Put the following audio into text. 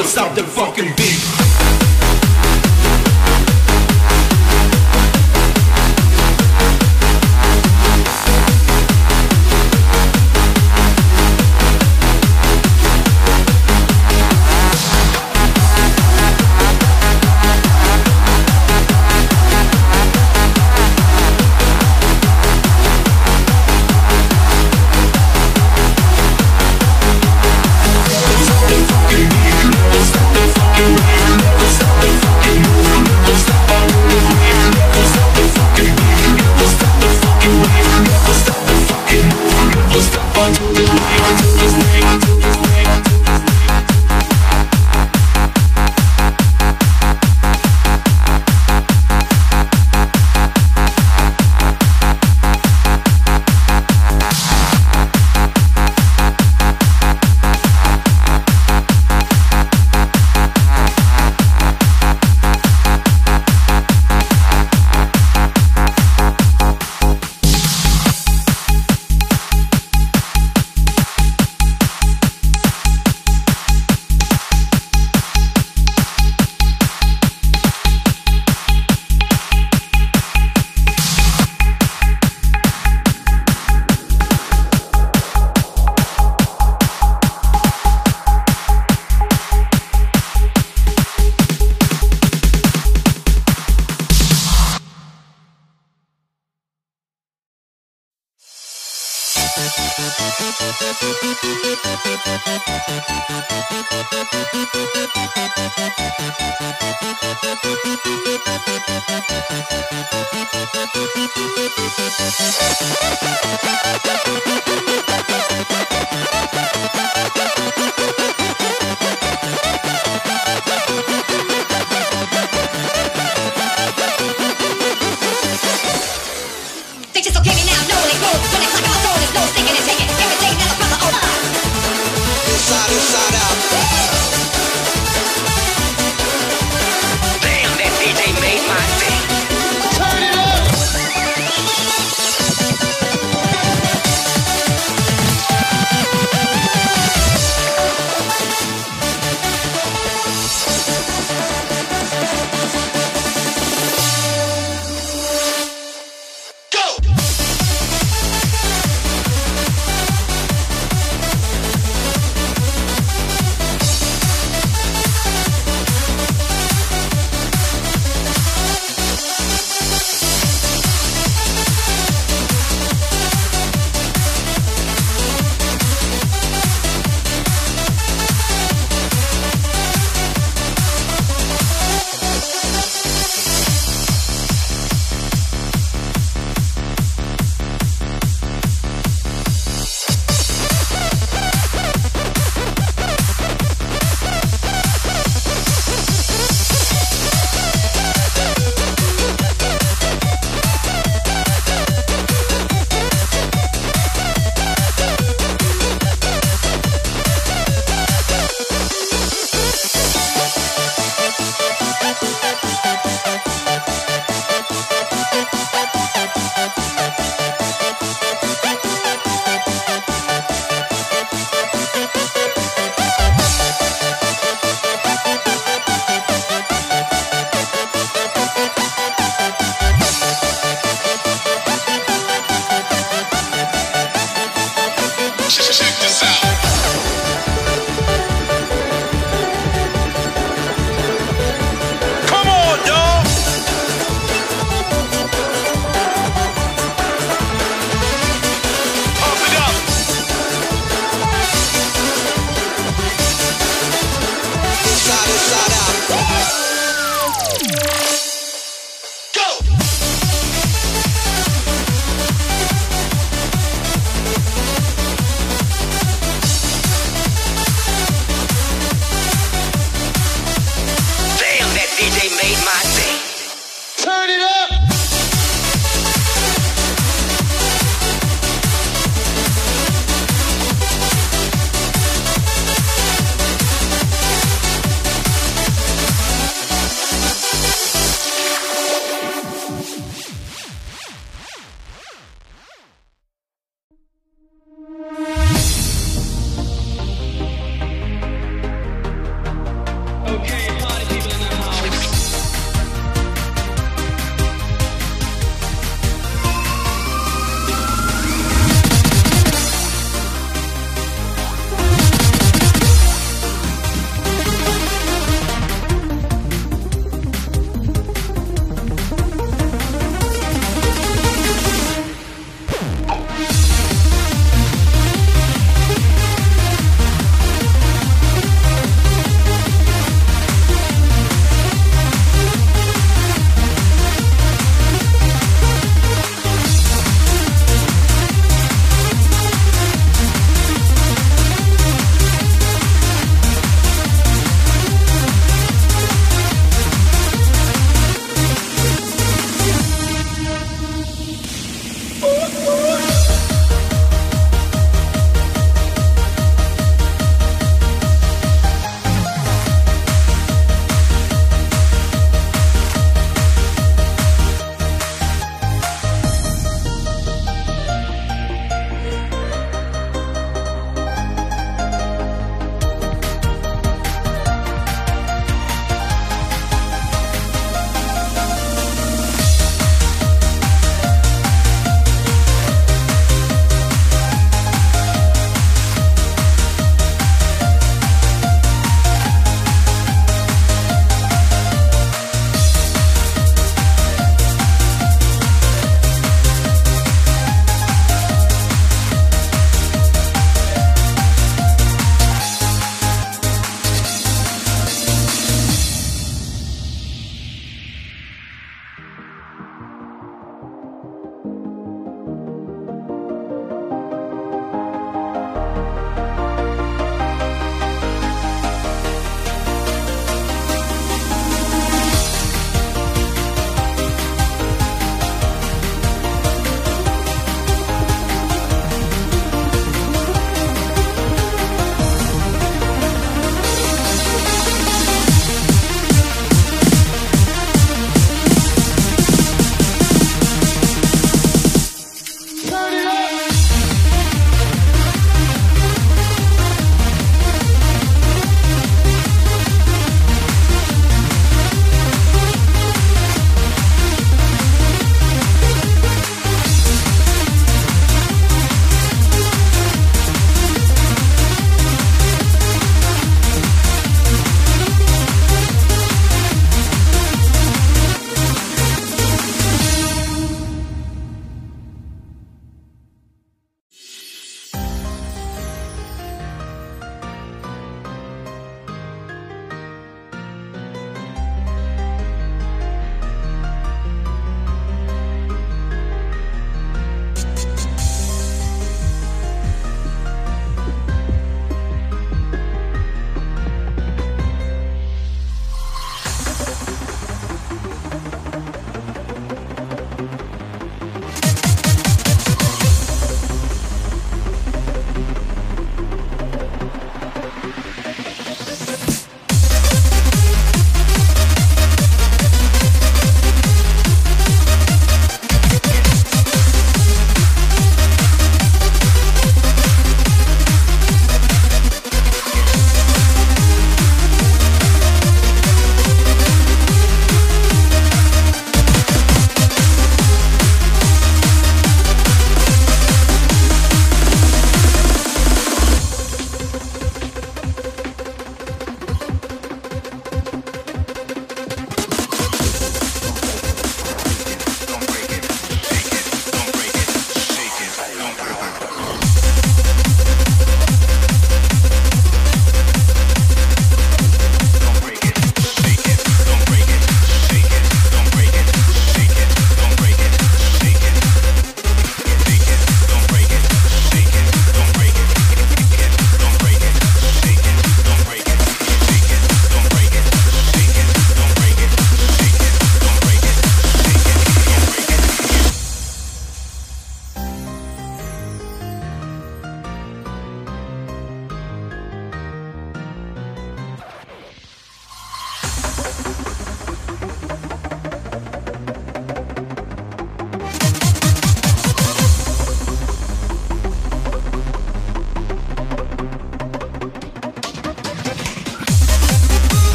Never stop the fucking beat.